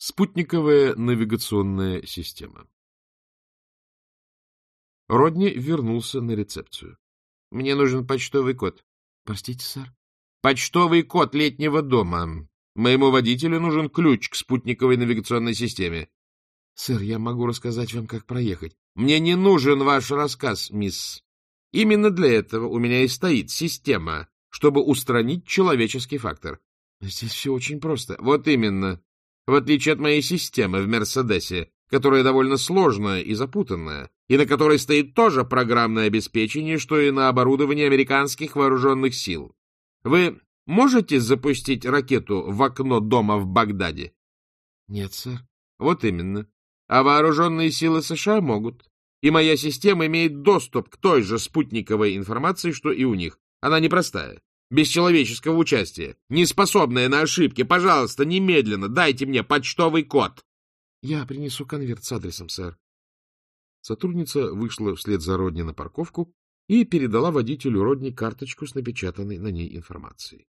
Спутниковая навигационная система. Родни вернулся на рецепцию. — Мне нужен почтовый код. — Простите, сэр? — Почтовый код летнего дома. Моему водителю нужен ключ к спутниковой навигационной системе. — Сэр, я могу рассказать вам, как проехать. — Мне не нужен ваш рассказ, мисс. Именно для этого у меня и стоит система, чтобы устранить человеческий фактор. Здесь все очень просто. Вот именно. В отличие от моей системы в Мерседесе, которая довольно сложная и запутанная, и на которой стоит тоже программное обеспечение, что и на оборудовании американских вооруженных сил. Вы можете запустить ракету в окно дома в Багдаде? — Нет, сэр. — Вот именно. А вооруженные силы США могут. И моя система имеет доступ к той же спутниковой информации, что и у них. Она непростая без человеческого участия, не способная на ошибки. Пожалуйста, немедленно дайте мне почтовый код. — Я принесу конверт с адресом, сэр. Сотрудница вышла вслед за Родни на парковку и передала водителю Родни карточку с напечатанной на ней информацией.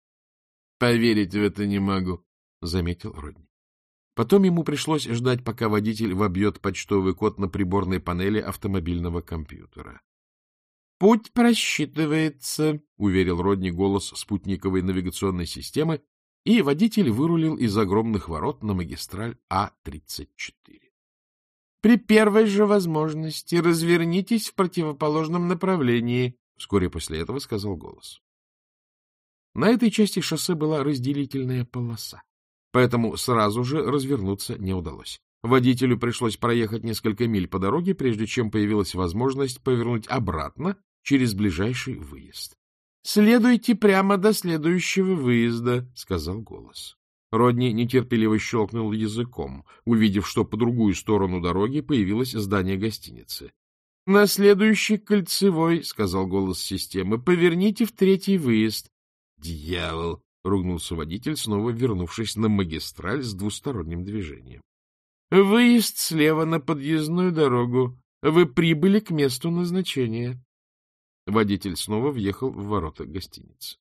— Поверить в это не могу, — заметил Родни. Потом ему пришлось ждать, пока водитель вобьет почтовый код на приборной панели автомобильного компьютера. — Путь просчитывается, — уверил Родни голос спутниковой навигационной системы, и водитель вырулил из огромных ворот на магистраль А-34. — При первой же возможности развернитесь в противоположном направлении, — вскоре после этого сказал голос. На этой части шоссе была разделительная полоса, поэтому сразу же развернуться не удалось. Водителю пришлось проехать несколько миль по дороге, прежде чем появилась возможность повернуть обратно через ближайший выезд. — Следуйте прямо до следующего выезда, — сказал голос. Родни нетерпеливо щелкнул языком, увидев, что по другую сторону дороги появилось здание гостиницы. — На следующий кольцевой, — сказал голос системы, — поверните в третий выезд. — Дьявол! — ругнулся водитель, снова вернувшись на магистраль с двусторонним движением. — Выезд слева на подъездную дорогу. Вы прибыли к месту назначения. Водитель снова въехал в ворота гостиницы.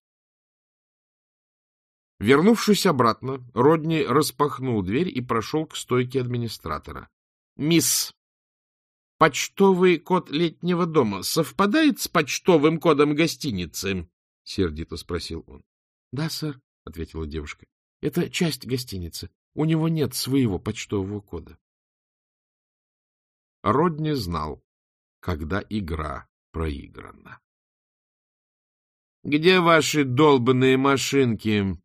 Вернувшись обратно, Родни распахнул дверь и прошел к стойке администратора. — Мисс, почтовый код летнего дома совпадает с почтовым кодом гостиницы? — сердито спросил он. — Да, сэр, — ответила девушка. — Это часть гостиницы. У него нет своего почтового кода. Родни знал, когда игра проиграно. — Где ваши долбанные машинки?